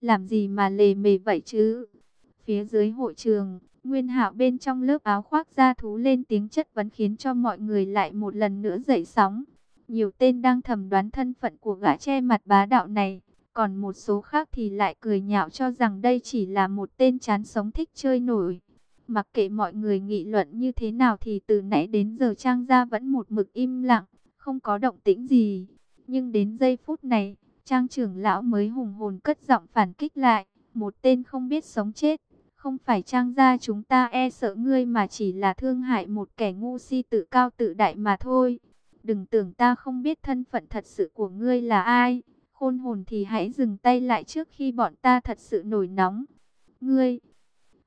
làm gì mà lề mề vậy chứ? Phía dưới hội trường, Nguyên Hạo bên trong lớp áo khoác da thú lên tiếng chất vấn khiến cho mọi người lại một lần nữa dậy sóng. Nhiều tên đang thầm đoán thân phận của gã che mặt bá đạo này, còn một số khác thì lại cười nhạo cho rằng đây chỉ là một tên chán sống thích chơi nổi. Mặc kệ mọi người nghị luận như thế nào thì từ nãy đến giờ Trang Gia vẫn một mực im lặng, không có động tĩnh gì. Nhưng đến giây phút này, Trang trưởng lão mới hùng hồn cất giọng phản kích lại, một tên không biết sống chết. Không phải Trang Gia chúng ta e sợ ngươi mà chỉ là thương hại một kẻ ngu si tự cao tự đại mà thôi. Đừng tưởng ta không biết thân phận thật sự của ngươi là ai. Khôn hồn thì hãy dừng tay lại trước khi bọn ta thật sự nổi nóng. Ngươi,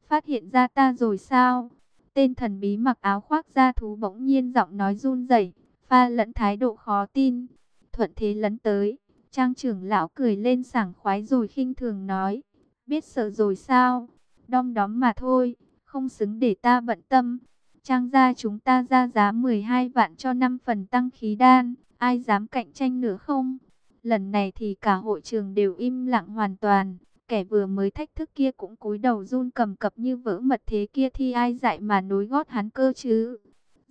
phát hiện ra ta rồi sao? Tên thần bí mặc áo khoác da thú bỗng nhiên giọng nói run rẩy, pha lẫn thái độ khó tin. Thuận thế lấn tới, trang trưởng lão cười lên sảng khoái rồi khinh thường nói, biết sợ rồi sao? Đom đóm mà thôi, không xứng để ta bận tâm. Trang gia chúng ta ra giá 12 vạn cho 5 phần tăng khí đan, ai dám cạnh tranh nữa không? Lần này thì cả hội trường đều im lặng hoàn toàn. Kẻ vừa mới thách thức kia cũng cúi đầu run cầm cập như vỡ mật thế kia thì ai dạy mà nối gót hắn cơ chứ.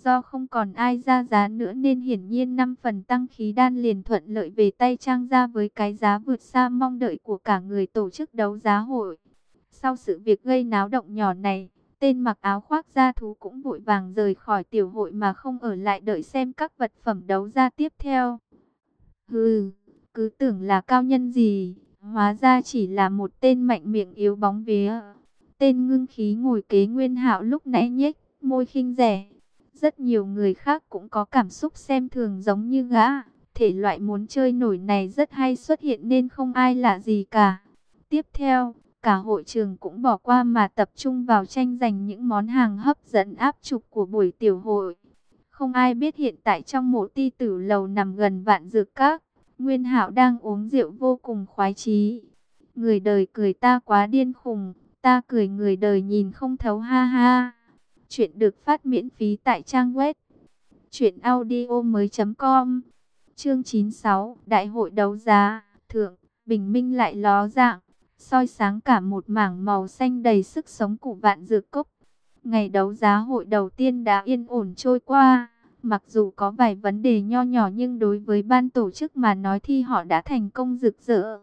Do không còn ai ra giá nữa nên hiển nhiên 5 phần tăng khí đan liền thuận lợi về tay trang ra với cái giá vượt xa mong đợi của cả người tổ chức đấu giá hội. Sau sự việc gây náo động nhỏ này, tên mặc áo khoác da thú cũng vội vàng rời khỏi tiểu hội mà không ở lại đợi xem các vật phẩm đấu giá tiếp theo. Hừ, cứ tưởng là cao nhân gì, Hóa ra chỉ là một tên mạnh miệng yếu bóng vía. Tên ngưng khí ngồi kế nguyên hạo lúc nãy nhếch, môi khinh rẻ. Rất nhiều người khác cũng có cảm xúc xem thường giống như gã. Thể loại muốn chơi nổi này rất hay xuất hiện nên không ai lạ gì cả. Tiếp theo, cả hội trường cũng bỏ qua mà tập trung vào tranh giành những món hàng hấp dẫn áp trục của buổi tiểu hội. Không ai biết hiện tại trong mộ ti tử lầu nằm gần vạn dược các Nguyên Hạo đang uống rượu vô cùng khoái chí. Người đời cười ta quá điên khùng, ta cười người đời nhìn không thấu ha ha. Chuyện được phát miễn phí tại trang web truyệnaudiomoi.com. Chương 96, Đại hội đấu giá, thượng, bình minh lại ló dạng, soi sáng cả một mảng màu xanh đầy sức sống của vạn dược cốc. Ngày đấu giá hội đầu tiên đã yên ổn trôi qua. Mặc dù có vài vấn đề nho nhỏ nhưng đối với ban tổ chức mà nói thì họ đã thành công rực rỡ.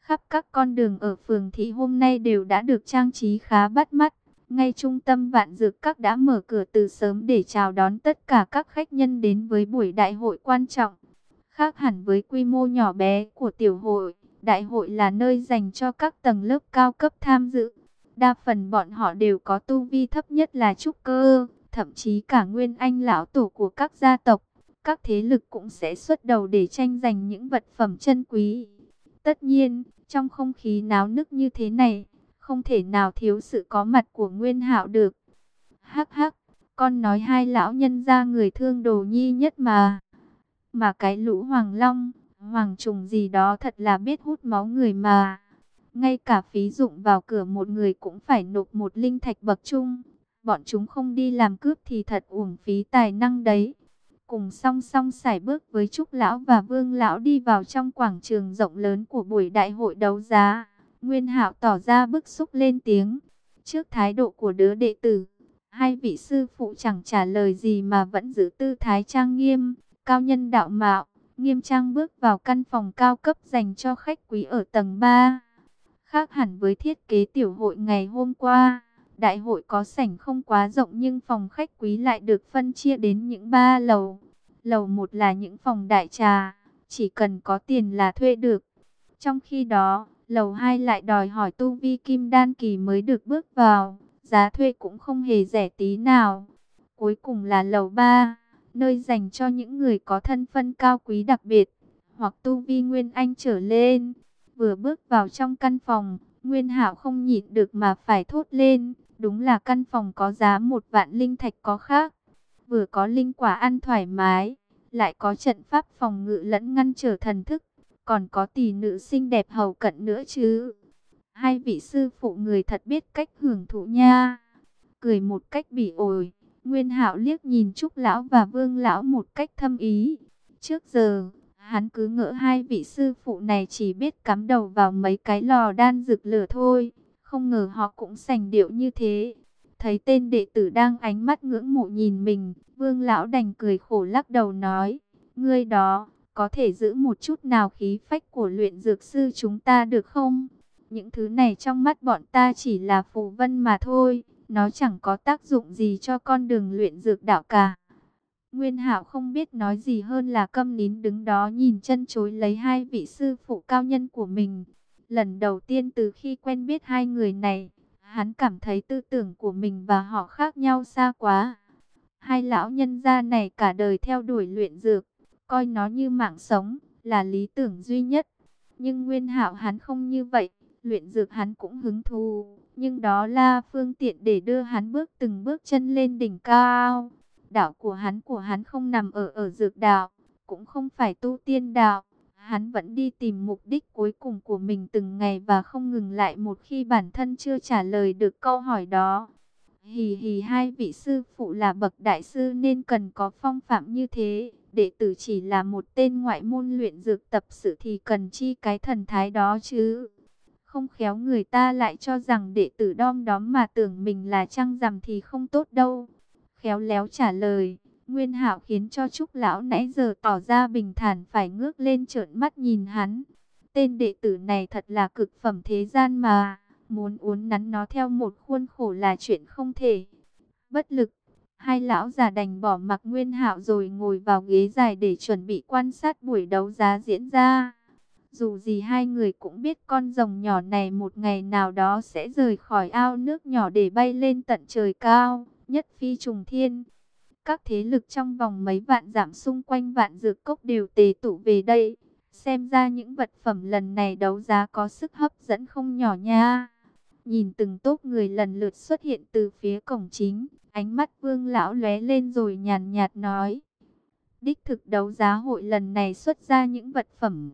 Khắp các con đường ở phường thị hôm nay đều đã được trang trí khá bắt mắt. Ngay trung tâm vạn dược các đã mở cửa từ sớm để chào đón tất cả các khách nhân đến với buổi đại hội quan trọng. Khác hẳn với quy mô nhỏ bé của tiểu hội, đại hội là nơi dành cho các tầng lớp cao cấp tham dự. Đa phần bọn họ đều có tu vi thấp nhất là trúc cơ thậm chí cả nguyên anh lão tổ của các gia tộc, các thế lực cũng sẽ xuất đầu để tranh giành những vật phẩm chân quý. Tất nhiên, trong không khí náo nức như thế này, không thể nào thiếu sự có mặt của Nguyên Hạo được. Hắc hắc, con nói hai lão nhân ra người thương đồ nhi nhất mà. Mà cái lũ hoàng long, hoàng trùng gì đó thật là biết hút máu người mà. Ngay cả phí dụng vào cửa một người cũng phải nộp một linh thạch bậc trung bọn chúng không đi làm cướp thì thật uổng phí tài năng đấy. Cùng song song sải bước với Trúc Lão và Vương Lão đi vào trong quảng trường rộng lớn của buổi đại hội đấu giá. Nguyên Hạo tỏ ra bức xúc lên tiếng. Trước thái độ của đứa đệ tử, hai vị sư phụ chẳng trả lời gì mà vẫn giữ tư thái trang nghiêm, cao nhân đạo mạo, nghiêm trang bước vào căn phòng cao cấp dành cho khách quý ở tầng 3. Khác hẳn với thiết kế tiểu hội ngày hôm qua Đại hội có sảnh không quá rộng nhưng phòng khách quý lại được phân chia đến những ba lầu. Lầu một là những phòng đại trà, chỉ cần có tiền là thuê được. Trong khi đó, lầu 2 lại đòi hỏi tu vi kim đan kỳ mới được bước vào, giá thuê cũng không hề rẻ tí nào. Cuối cùng là lầu 3, nơi dành cho những người có thân phân cao quý đặc biệt, hoặc tu vi nguyên anh trở lên. Vừa bước vào trong căn phòng, Nguyên Hạo không nhịn được mà phải thốt lên, Đúng là căn phòng có giá một vạn linh thạch có khác. Vừa có linh quả ăn thoải mái, lại có trận pháp phòng ngự lẫn ngăn trở thần thức, còn có tỷ nữ xinh đẹp hầu cận nữa chứ. Hai vị sư phụ người thật biết cách hưởng thụ nha. Cười một cách bỉ ổi, Nguyên Hạo liếc nhìn Trúc lão và Vương lão một cách thâm ý. Trước giờ, Hắn cứ ngỡ hai vị sư phụ này chỉ biết cắm đầu vào mấy cái lò đan rực lửa thôi. Không ngờ họ cũng sành điệu như thế. Thấy tên đệ tử đang ánh mắt ngưỡng mộ nhìn mình, vương lão đành cười khổ lắc đầu nói, ngươi đó, có thể giữ một chút nào khí phách của luyện dược sư chúng ta được không? Những thứ này trong mắt bọn ta chỉ là phù vân mà thôi, nó chẳng có tác dụng gì cho con đường luyện dược đạo cả. Nguyên Hạo không biết nói gì hơn là câm nín đứng đó nhìn chân chối lấy hai vị sư phụ cao nhân của mình. Lần đầu tiên từ khi quen biết hai người này, hắn cảm thấy tư tưởng của mình và họ khác nhau xa quá. Hai lão nhân gia này cả đời theo đuổi luyện dược, coi nó như mạng sống, là lý tưởng duy nhất. Nhưng Nguyên Hạo hắn không như vậy, luyện dược hắn cũng hứng thú, nhưng đó là phương tiện để đưa hắn bước từng bước chân lên đỉnh cao. Đạo của hắn của hắn không nằm ở ở dược đạo, cũng không phải tu tiên đạo. Hắn vẫn đi tìm mục đích cuối cùng của mình từng ngày và không ngừng lại một khi bản thân chưa trả lời được câu hỏi đó. Hì hì hai vị sư phụ là bậc đại sư nên cần có phong phạm như thế. Đệ tử chỉ là một tên ngoại môn luyện dược tập sự thì cần chi cái thần thái đó chứ. Không khéo người ta lại cho rằng đệ tử đom đóm mà tưởng mình là trăng rằm thì không tốt đâu. Khéo léo trả lời, Nguyên Hạo khiến cho Trúc lão nãy giờ tỏ ra bình thản phải ngước lên trợn mắt nhìn hắn. Tên đệ tử này thật là cực phẩm thế gian mà, muốn uốn nắn nó theo một khuôn khổ là chuyện không thể. Bất lực, hai lão già đành bỏ mặc Nguyên Hạo rồi ngồi vào ghế dài để chuẩn bị quan sát buổi đấu giá diễn ra. Dù gì hai người cũng biết con rồng nhỏ này một ngày nào đó sẽ rời khỏi ao nước nhỏ để bay lên tận trời cao, nhất phi trùng thiên. Các thế lực trong vòng mấy vạn giảm xung quanh vạn dược cốc đều tề tụ về đây. Xem ra những vật phẩm lần này đấu giá có sức hấp dẫn không nhỏ nha. Nhìn từng tốt người lần lượt xuất hiện từ phía cổng chính, ánh mắt vương lão lóe lên rồi nhàn nhạt nói. Đích thực đấu giá hội lần này xuất ra những vật phẩm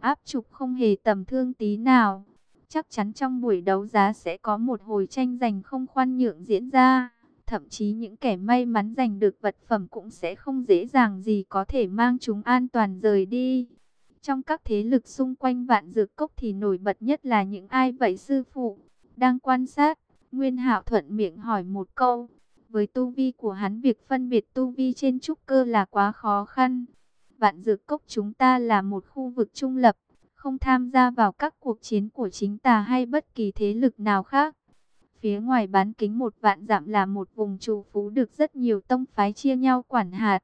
áp trục không hề tầm thương tí nào. Chắc chắn trong buổi đấu giá sẽ có một hồi tranh giành không khoan nhượng diễn ra. Thậm chí những kẻ may mắn giành được vật phẩm cũng sẽ không dễ dàng gì có thể mang chúng an toàn rời đi. Trong các thế lực xung quanh vạn dược cốc thì nổi bật nhất là những ai vậy sư phụ? Đang quan sát, Nguyên Hạo thuận miệng hỏi một câu. Với tu vi của hắn việc phân biệt tu vi trên trúc cơ là quá khó khăn. Vạn dược cốc chúng ta là một khu vực trung lập, không tham gia vào các cuộc chiến của chính tà hay bất kỳ thế lực nào khác. Phía ngoài bán kính một vạn dặm là một vùng trù phú được rất nhiều tông phái chia nhau quản hạt.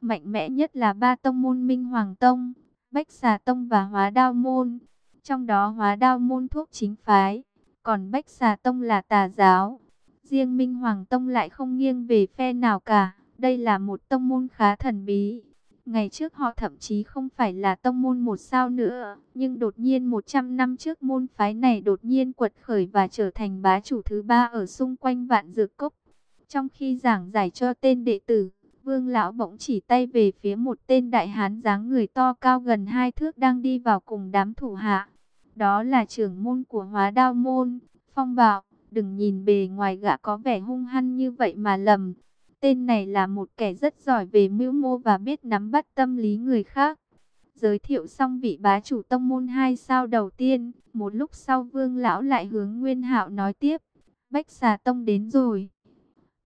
Mạnh mẽ nhất là ba tông môn Minh Hoàng Tông, Bách Xà Tông và Hóa Đao Môn. Trong đó Hóa Đao Môn thuốc chính phái, còn Bách Xà Tông là tà giáo. Riêng Minh Hoàng Tông lại không nghiêng về phe nào cả. Đây là một tông môn khá thần bí. Ngày trước họ thậm chí không phải là tông môn một sao nữa, nhưng đột nhiên 100 năm trước môn phái này đột nhiên quật khởi và trở thành bá chủ thứ ba ở xung quanh vạn dược cốc. Trong khi giảng giải cho tên đệ tử, Vương lão bỗng chỉ tay về phía một tên đại hán dáng người to cao gần hai thước đang đi vào cùng đám thủ hạ. Đó là trưởng môn của Hóa Đao môn, Phong Bảo, đừng nhìn bề ngoài gã có vẻ hung hăng như vậy mà lầm. Tên này là một kẻ rất giỏi về mưu mô và biết nắm bắt tâm lý người khác. Giới thiệu xong vị bá chủ tông môn hai sao đầu tiên, một lúc sau vương lão lại hướng Nguyên hạo nói tiếp. Bách xà tông đến rồi.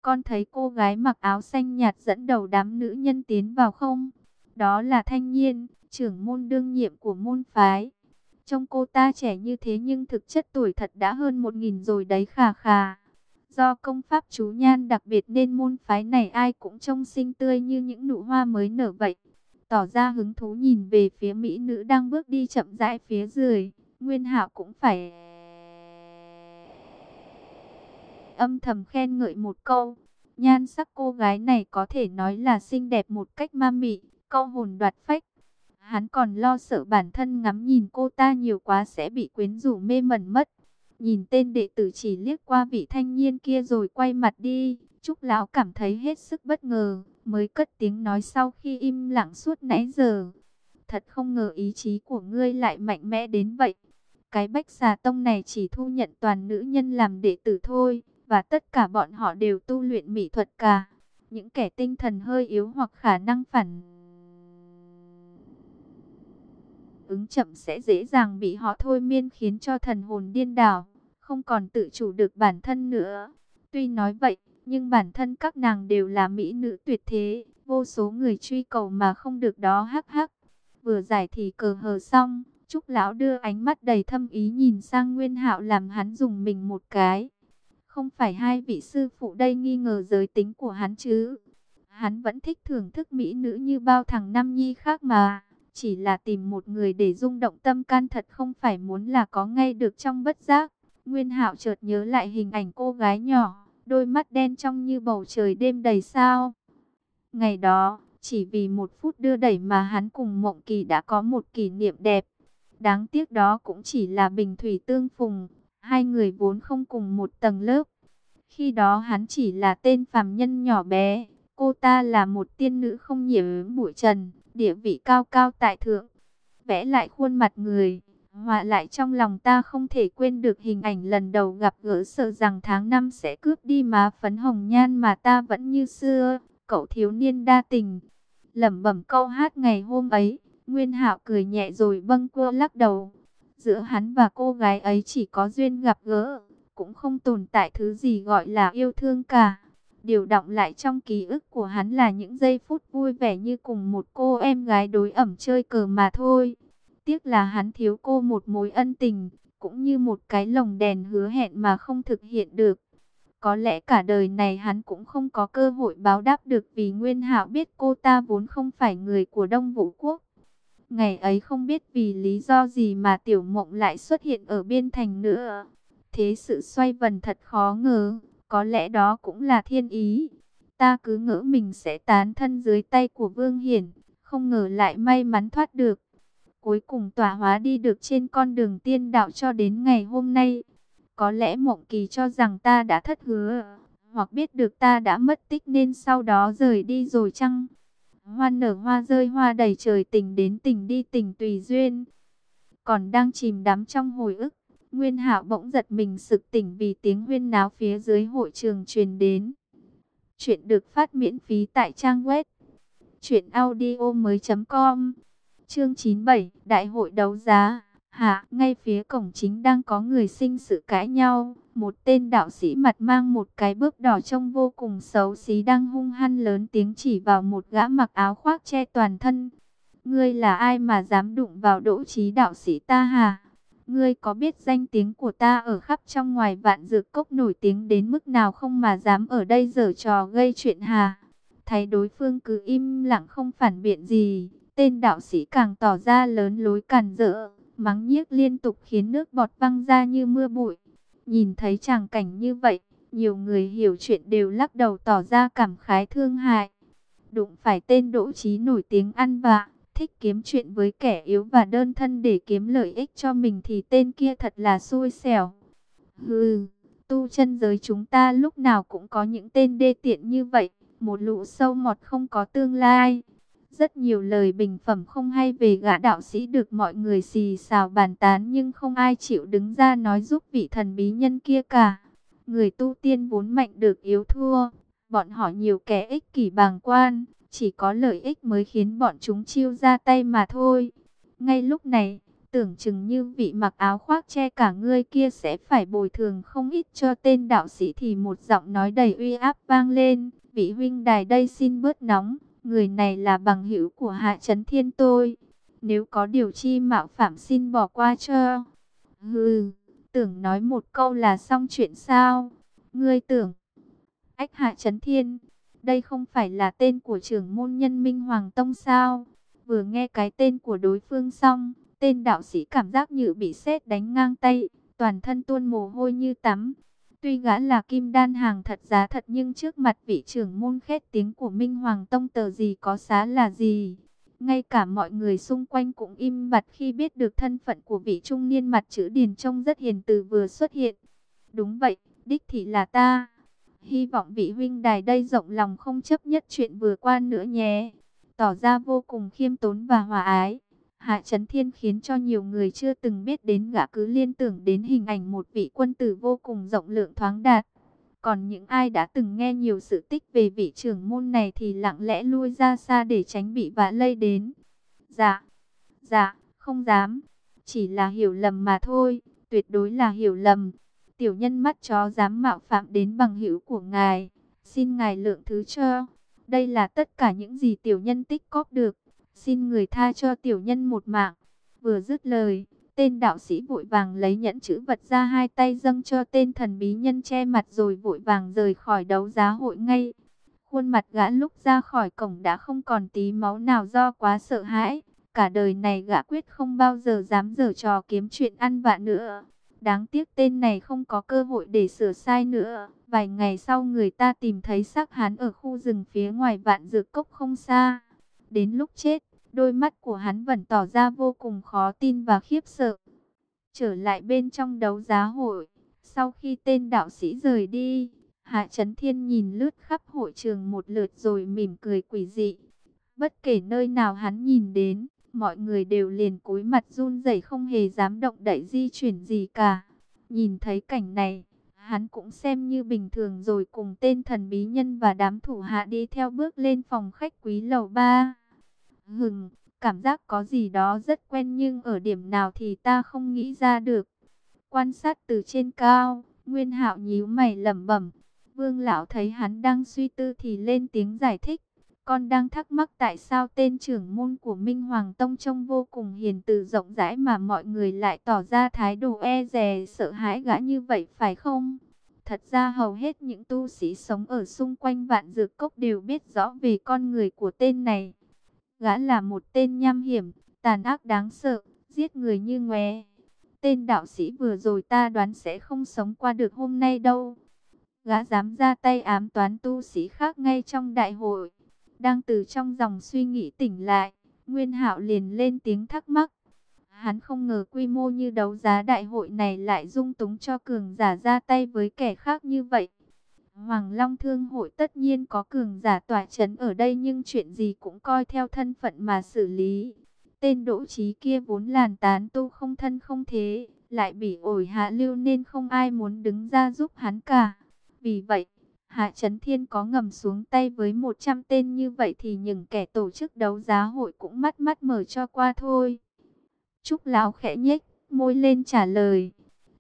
Con thấy cô gái mặc áo xanh nhạt dẫn đầu đám nữ nhân tiến vào không? Đó là thanh nhiên, trưởng môn đương nhiệm của môn phái. Trông cô ta trẻ như thế nhưng thực chất tuổi thật đã hơn một nghìn rồi đấy khà khà. Do công pháp chú nhan đặc biệt nên môn phái này ai cũng trông xinh tươi như những nụ hoa mới nở vậy. Tỏ ra hứng thú nhìn về phía mỹ nữ đang bước đi chậm rãi phía dưới. Nguyên Hạo cũng phải âm thầm khen ngợi một câu. Nhan sắc cô gái này có thể nói là xinh đẹp một cách ma mị, câu hồn đoạt phách. Hắn còn lo sợ bản thân ngắm nhìn cô ta nhiều quá sẽ bị quyến rũ mê mẩn mất. Nhìn tên đệ tử chỉ liếc qua vị thanh niên kia rồi quay mặt đi. Trúc Lão cảm thấy hết sức bất ngờ, mới cất tiếng nói sau khi im lặng suốt nãy giờ. Thật không ngờ ý chí của ngươi lại mạnh mẽ đến vậy. Cái bách xà tông này chỉ thu nhận toàn nữ nhân làm đệ tử thôi, và tất cả bọn họ đều tu luyện mỹ thuật cả. những kẻ tinh thần hơi yếu hoặc khả năng phản ứng chậm sẽ dễ dàng bị họ thôi miên khiến cho thần hồn điên đảo, không còn tự chủ được bản thân nữa. Tuy nói vậy, nhưng bản thân các nàng đều là mỹ nữ tuyệt thế, vô số người truy cầu mà không được đó hắc hắc. Vừa giải thì cờ hờ xong, Trúc Lão đưa ánh mắt đầy thâm ý nhìn sang Nguyên Hạo làm hắn dùng mình một cái. Không phải hai vị sư phụ đây nghi ngờ giới tính của hắn chứ. Hắn vẫn thích thưởng thức mỹ nữ như bao thằng Nam Nhi khác mà. Chỉ là tìm một người để rung động tâm can thật không phải muốn là có ngay được trong bất giác. Nguyên Hạo chợt nhớ lại hình ảnh cô gái nhỏ, đôi mắt đen trong như bầu trời đêm đầy sao. Ngày đó, chỉ vì một phút đưa đẩy mà hắn cùng Mộng Kỳ đã có một kỷ niệm đẹp. Đáng tiếc đó cũng chỉ là bình thủy tương phùng, hai người vốn không cùng một tầng lớp. Khi đó hắn chỉ là tên phàm nhân nhỏ bé, cô ta là một tiên nữ không nhiễm bụi trần, địa vị cao cao tại thượng. Vẽ lại khuôn mặt người, họa lại trong lòng ta không thể quên được hình ảnh lần đầu gặp gỡ sợ rằng tháng năm sẽ cướp đi má phấn hồng nhan mà ta vẫn như xưa, cậu thiếu niên đa tình. Lẩm bẩm câu hát ngày hôm ấy, Nguyên Hạo cười nhẹ rồi bâng quơ lắc đầu. Giữa hắn và cô gái ấy chỉ có duyên gặp gỡ, cũng không tồn tại thứ gì gọi là yêu thương cả. Điều động lại trong ký ức của hắn là những giây phút vui vẻ như cùng một cô em gái đối ẩm chơi cờ mà thôi. Tiếc là hắn thiếu cô một mối ân tình, cũng như một cái lồng đèn hứa hẹn mà không thực hiện được. Có lẽ cả đời này hắn cũng không có cơ hội báo đáp được vì Nguyên Hạo biết cô ta vốn không phải người của Đông Vũ Quốc. Ngày ấy không biết vì lý do gì mà Tiểu Mộng lại xuất hiện ở biên thành nữa. Thế sự xoay vần thật khó ngờ, có lẽ đó cũng là thiên ý. Ta cứ ngỡ mình sẽ tán thân dưới tay của Vương Hiển, không ngờ lại may mắn thoát được. Cuối cùng tỏa hóa đi được trên con đường tiên đạo cho đến ngày hôm nay. Có lẽ Mộng Kỳ cho rằng ta đã thất hứa, hoặc biết được ta đã mất tích nên sau đó rời đi rồi chăng? Hoa nở hoa rơi hoa đầy trời tình đến tình đi tình tùy duyên. Còn đang chìm đắm trong hồi ức, Nguyên Hạo bỗng giật mình sực tỉnh vì tiếng huyên náo phía dưới hội trường truyền đến. Chuyện được phát miễn phí tại trang web truyệnaudiomoi.com. Chương 97, Đại hội đấu giá. Hạ, ngay phía cổng chính đang có người sinh sự cãi nhau. Một tên đạo sĩ mặt mang một cái bước đỏ trông vô cùng xấu xí đang hung hăng lớn tiếng chỉ vào một gã mặc áo khoác che toàn thân. Ngươi là ai mà dám đụng vào đỗ trí đạo sĩ ta hà? Ngươi có biết danh tiếng của ta ở khắp trong ngoài vạn dược cốc nổi tiếng đến mức nào không mà dám ở đây giở trò gây chuyện hà? Thấy đối phương cứ im lặng không phản biện gì, tên đạo sĩ càng tỏ ra lớn lối càn rỡ, mắng nhiếc liên tục khiến nước bọt văng ra như mưa bụi. Nhìn thấy tràng cảnh như vậy, nhiều người hiểu chuyện đều lắc đầu tỏ ra cảm khái thương hại. Đụng phải tên đỗ trí nổi tiếng ăn vạ, thích kiếm chuyện với kẻ yếu và đơn thân để kiếm lợi ích cho mình thì tên kia thật là xui xẻo. Hừ, tu chân giới chúng ta lúc nào cũng có những tên đê tiện như vậy, một lũ sâu mọt không có tương lai. Rất nhiều lời bình phẩm không hay về gã đạo sĩ được mọi người xì xào bàn tán nhưng không ai chịu đứng ra nói giúp vị thần bí nhân kia cả. Người tu tiên vốn mạnh được yếu thua, bọn họ nhiều kẻ ích kỷ bàng quan, chỉ có lợi ích mới khiến bọn chúng chiêu ra tay mà thôi. Ngay lúc này, tưởng chừng như vị mặc áo khoác che cả ngươi kia sẽ phải bồi thường không ít cho tên đạo sĩ thì một giọng nói đầy uy áp vang lên. Vị huynh đài đây xin bớt nóng, người này là bằng hữu của Hạ Trấn Thiên tôi. Nếu có điều chi mạo phạm xin bỏ qua cho. Hừ, tưởng nói một câu là xong chuyện sao? Ngươi tưởng, ách Hạ Trấn Thiên đây không phải là tên của trưởng môn nhân Minh Hoàng Tông sao? Vừa nghe cái tên của đối phương xong, tên đạo sĩ cảm giác như bị sét đánh ngang tay, toàn thân tuôn mồ hôi như tắm. Tuy gã là kim đan hàng thật giá thật nhưng trước mặt vị trưởng môn khét tiếng của Minh Hoàng Tông tờ gì có xá là gì. Ngay cả mọi người xung quanh cũng im bặt khi biết được thân phận của vị trung niên mặt chữ điền trông rất hiền từ vừa xuất hiện. Đúng vậy, đích thị là ta. Hy vọng vị huynh đài đây rộng lòng không chấp nhất chuyện vừa qua nữa nhé. Tỏ ra vô cùng khiêm tốn và hòa ái. Hạ Trấn Thiên khiến cho nhiều người chưa từng biết đến gã cứ liên tưởng đến hình ảnh một vị quân tử vô cùng rộng lượng thoáng đạt. Còn những ai đã từng nghe nhiều sự tích về vị trưởng môn này thì lặng lẽ lui ra xa để tránh bị vạ lây đến. Dạ, dạ, không dám, chỉ là hiểu lầm mà thôi, tuyệt đối là hiểu lầm. Tiểu nhân mắt chó dám mạo phạm đến bằng hữu của ngài, xin ngài lượng thứ cho. Đây là tất cả những gì tiểu nhân tích cóp được, xin người tha cho tiểu nhân một mạng. Vừa dứt lời, tên đạo sĩ vội vàng lấy nhẫn chữ vật ra hai tay dâng cho tên thần bí nhân che mặt rồi vội vàng rời khỏi đấu giá hội ngay. Khuôn mặt gã lúc ra khỏi cổng đã không còn tí máu nào do quá sợ hãi. Cả đời này gã quyết không bao giờ dám dở trò kiếm chuyện ăn vạ nữa. Đáng tiếc tên này không có cơ hội để sửa sai nữa. Vài ngày sau người ta tìm thấy xác hắn ở khu rừng phía ngoài vạn dược cốc không xa. Đến lúc chết, đôi mắt của hắn vẫn tỏ ra vô cùng khó tin và khiếp sợ. Trở lại bên trong đấu giá hội, sau khi tên đạo sĩ rời đi, Hạ Trấn Thiên nhìn lướt khắp hội trường một lượt rồi mỉm cười quỷ dị. Bất kể nơi nào hắn nhìn đến, mọi người đều liền cúi mặt run rẩy không hề dám động đậy di chuyển gì cả. Nhìn thấy cảnh này, hắn cũng xem như bình thường rồi cùng tên thần bí nhân và đám thủ hạ đi theo bước lên phòng khách quý lầu 3. Hừng, cảm giác có gì đó rất quen nhưng ở điểm nào thì ta không nghĩ ra được. Quan sát từ trên cao, Nguyên Hạo nhíu mày lẩm bẩm. Vương lão thấy hắn đang suy tư thì lên tiếng giải thích. Con đang thắc mắc tại sao tên trưởng môn của Minh Hoàng Tông trông vô cùng hiền từ rộng rãi mà mọi người lại tỏ ra thái độ e dè sợ hãi gã như vậy phải không? Thật ra hầu hết những tu sĩ sống ở xung quanh vạn dược cốc đều biết rõ về con người của tên này. Gã là một tên nham hiểm, tàn ác đáng sợ, giết người như ngoé. Tên đạo sĩ vừa rồi ta đoán sẽ không sống qua được hôm nay đâu. Gã dám ra tay ám toán tu sĩ khác ngay trong đại hội. Đang từ trong dòng suy nghĩ tỉnh lại, Nguyên Hạo liền lên tiếng thắc mắc. Hắn không ngờ quy mô như đấu giá đại hội này lại dung túng cho cường giả ra tay với kẻ khác như vậy. Hoàng Long Thương hội tất nhiên có cường giả tỏa chấn ở đây nhưng chuyện gì cũng coi theo thân phận mà xử lý. Tên đỗ trí kia vốn làn tán tu không thân không thế, lại bị ổi hạ lưu nên không ai muốn đứng ra giúp hắn cả. Vì vậy, Hạ Trấn Thiên có ngầm xuống tay với 100 tên như vậy thì những kẻ tổ chức đấu giá hội cũng mắt mắt mở cho qua thôi. Trúc Lão khẽ nhếch, môi lên trả lời.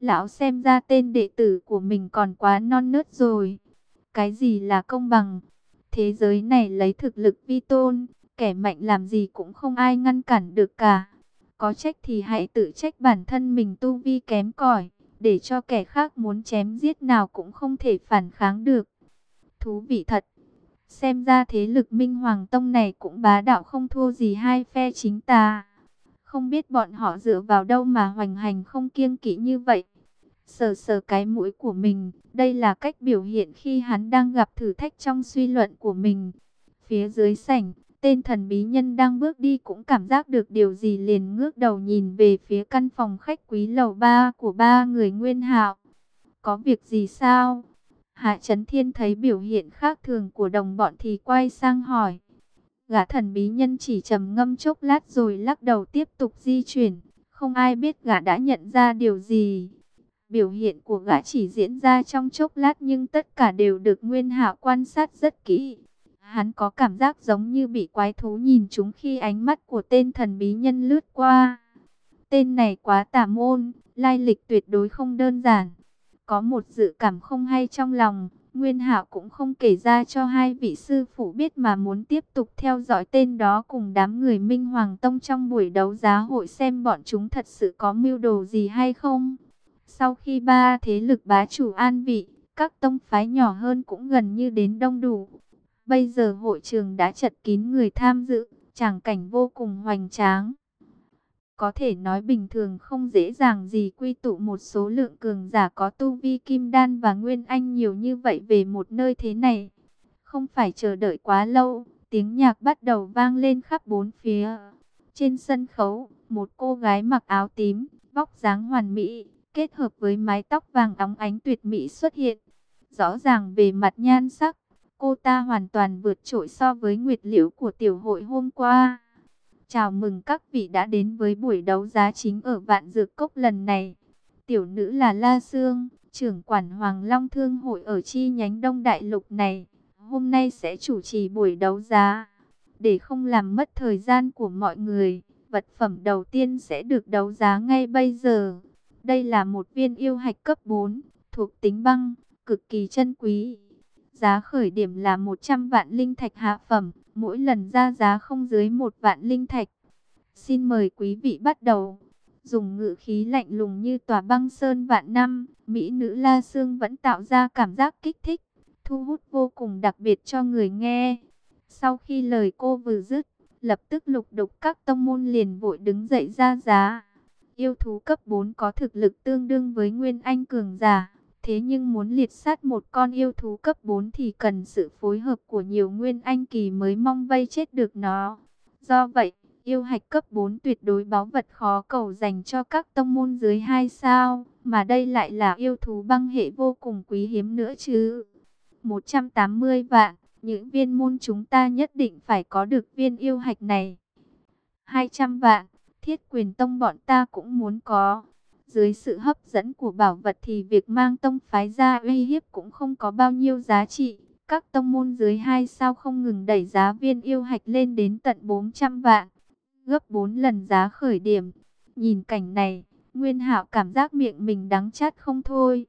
Lão xem ra tên đệ tử của mình còn quá non nớt rồi. Cái gì là công bằng? Thế giới này lấy thực lực vi tôn, kẻ mạnh làm gì cũng không ai ngăn cản được cả. Có trách thì hãy tự trách bản thân mình tu vi kém cỏi, để cho kẻ khác muốn chém giết nào cũng không thể phản kháng được. Thú vị thật. Xem ra thế lực Minh Hoàng Tông này cũng bá đạo không thua gì hai phe chính ta. Không biết bọn họ dựa vào đâu mà hoành hành không kiêng kỵ như vậy. Sờ sờ cái mũi của mình, đây là cách biểu hiện khi hắn đang gặp thử thách trong suy luận của mình. Phía dưới sảnh, tên thần bí nhân đang bước đi cũng cảm giác được điều gì liền ngước đầu nhìn về phía căn phòng khách quý lầu ba của ba người nguyên hạo. Có việc gì sao? Hạ Trấn Thiên thấy biểu hiện khác thường của đồng bọn thì quay sang hỏi. Gã thần bí nhân chỉ trầm ngâm chốc lát rồi lắc đầu tiếp tục di chuyển. Không ai biết gã đã nhận ra điều gì. Biểu hiện của gã chỉ diễn ra trong chốc lát nhưng tất cả đều được Nguyên Hạo quan sát rất kỹ. Hắn có cảm giác giống như bị quái thú nhìn chúng khi ánh mắt của tên thần bí nhân lướt qua. Tên này quá tà môn, lai lịch tuyệt đối không đơn giản. Có một dự cảm không hay trong lòng, Nguyên Hạo cũng không kể ra cho hai vị sư phụ biết mà muốn tiếp tục theo dõi tên đó cùng đám người Minh Hoàng Tông trong buổi đấu giá hội xem bọn chúng thật sự có mưu đồ gì hay không. Sau khi ba thế lực bá chủ an vị, các tông phái nhỏ hơn cũng gần như đến đông đủ. Bây giờ hội trường đã chật kín người tham dự, tràng cảnh vô cùng hoành tráng. Có thể nói bình thường không dễ dàng gì quy tụ một số lượng cường giả có tu vi kim đan và nguyên anh nhiều như vậy về một nơi thế này. Không phải chờ đợi quá lâu, tiếng nhạc bắt đầu vang lên khắp bốn phía. Trên sân khấu, một cô gái mặc áo tím, vóc dáng hoàn mỹ, kết hợp với mái tóc vàng óng ánh tuyệt mỹ xuất hiện. Rõ ràng về mặt nhan sắc, cô ta hoàn toàn vượt trội so với nguyệt liễu của tiểu hội hôm qua. Chào mừng các vị đã đến với buổi đấu giá chính ở Vạn Dược Cốc lần này. Tiểu nữ là La Sương, trưởng quản Hoàng Long Thương hội ở chi nhánh Đông Đại Lục này, hôm nay sẽ chủ trì buổi đấu giá. Để không làm mất thời gian của mọi người, vật phẩm đầu tiên sẽ được đấu giá ngay bây giờ. Đây là một viên yêu hạch cấp 4, thuộc tính băng, cực kỳ chân quý. Giá khởi điểm là 100 vạn linh thạch hạ phẩm, mỗi lần ra giá không dưới một vạn linh thạch. Xin mời quý vị bắt đầu. Dùng ngữ khí lạnh lùng như tòa băng sơn vạn năm, Mỹ nữ La Sương vẫn tạo ra cảm giác kích thích, thu hút vô cùng đặc biệt cho người nghe. Sau khi lời cô vừa dứt, lập tức lục đục các tông môn liền vội đứng dậy ra giá. Yêu thú cấp 4 có thực lực tương đương với Nguyên Anh cường giả. Thế nhưng muốn liệt sát một con yêu thú cấp 4 thì cần sự phối hợp của nhiều Nguyên Anh kỳ mới mong vây chết được nó. Do vậy, yêu hạch cấp 4 tuyệt đối báo vật khó cầu dành cho các tông môn dưới 2 sao. Mà đây lại là yêu thú băng hệ vô cùng quý hiếm nữa chứ. 180 vạn, những viên môn chúng ta nhất định phải có được viên yêu hạch này. 200 vạn, thiết quyền tông bọn ta cũng muốn có. Dưới sự hấp dẫn của bảo vật thì việc mang tông phái ra uy hiếp cũng không có bao nhiêu giá trị. Các tông môn dưới hai sao không ngừng đẩy giá viên yêu hạch lên đến tận 400 vạn, gấp 4 lần giá khởi điểm. Nhìn cảnh này, Nguyên Hạo cảm giác miệng mình đắng chát không thôi.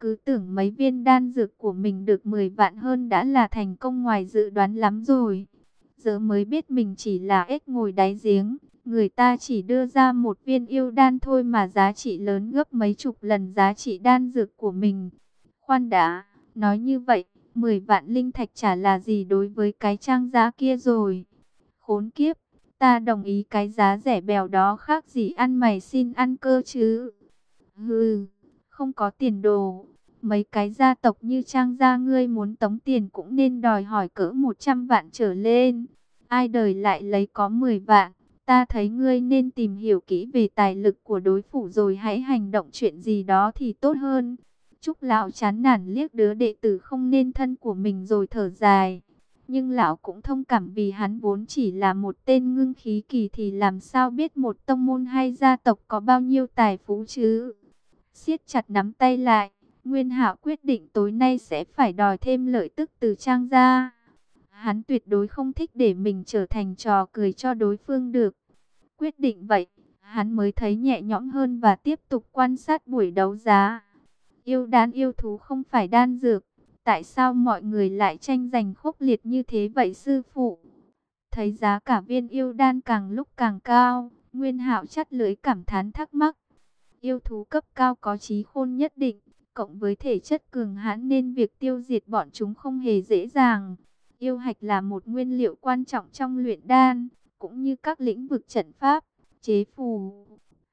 Cứ tưởng mấy viên đan dược của mình được 10 vạn hơn đã là thành công ngoài dự đoán lắm rồi. Giờ mới biết mình chỉ là ếch ngồi đáy giếng. Người ta chỉ đưa ra một viên yêu đan thôi mà giá trị lớn gấp mấy chục lần giá trị đan dược của mình. Khoan đã, nói như vậy, 10 vạn linh thạch chả là gì đối với cái trang giá kia rồi. Khốn kiếp, ta đồng ý cái giá rẻ bèo đó khác gì ăn mày xin ăn cơ chứ. Hừ, không có tiền đồ. Mấy cái gia tộc như trang gia ngươi muốn tống tiền cũng nên đòi hỏi cỡ 100 vạn trở lên. Ai đời lại lấy có 10 vạn. Ta thấy ngươi nên tìm hiểu kỹ về tài lực của đối phủ rồi hãy hành động chuyện gì đó thì tốt hơn. Trúc lão chán nản liếc đứa đệ tử không nên thân của mình rồi thở dài. Nhưng lão cũng thông cảm vì hắn vốn chỉ là một tên ngưng khí kỳ thì làm sao biết một tông môn hay gia tộc có bao nhiêu tài phú chứ. siết chặt nắm tay lại, Nguyên Hạo quyết định tối nay sẽ phải đòi thêm lợi tức từ trang gia. Hắn tuyệt đối không thích để mình trở thành trò cười cho đối phương được. Quyết định vậy, hắn mới thấy nhẹ nhõm hơn và tiếp tục quan sát buổi đấu giá. Yêu đan yêu thú không phải đan dược. Tại sao mọi người lại tranh giành khốc liệt như thế vậy sư phụ? Thấy giá cả viên yêu đan càng lúc càng cao, Nguyên Hạo chắt lưỡi cảm thán thắc mắc. Yêu thú cấp cao có trí khôn nhất định, cộng với thể chất cường hãn nên việc tiêu diệt bọn chúng không hề dễ dàng. Yêu hạch là một nguyên liệu quan trọng trong luyện đan, cũng như các lĩnh vực trận pháp, chế phù.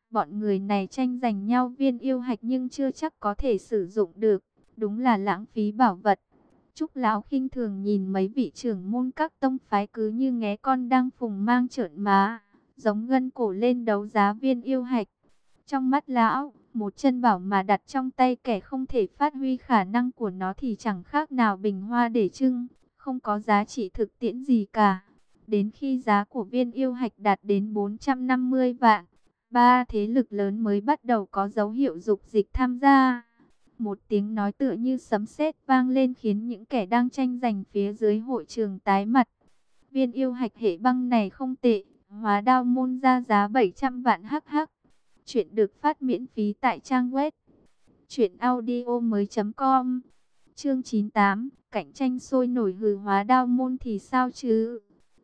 Bọn người này tranh giành nhau viên yêu hạch nhưng chưa chắc có thể sử dụng được, đúng là lãng phí bảo vật. Trúc lão khinh thường nhìn mấy vị trưởng môn các tông phái cứ như nghé con đang phùng mang trợn má, giống ngân cổ lên đấu giá viên yêu hạch. Trong mắt lão, một chân bảo mà đặt trong tay kẻ không thể phát huy khả năng của nó thì chẳng khác nào bình hoa để trưng, không có giá trị thực tiễn gì cả. Đến khi giá của viên yêu hạch đạt đến 450 vạn, ba thế lực lớn mới bắt đầu có dấu hiệu dục dịch tham gia. Một tiếng nói tựa như sấm sét vang lên khiến những kẻ đang tranh giành phía dưới hội trường tái mặt. Viên yêu hạch hệ băng này không tệ, hóa đao môn ra giá 700 vạn hắc hắc. Chuyện được phát miễn phí tại trang web truyệnaudiomoi.com. Chương 98, cạnh tranh sôi nổi hừ hóa đao môn thì sao chứ?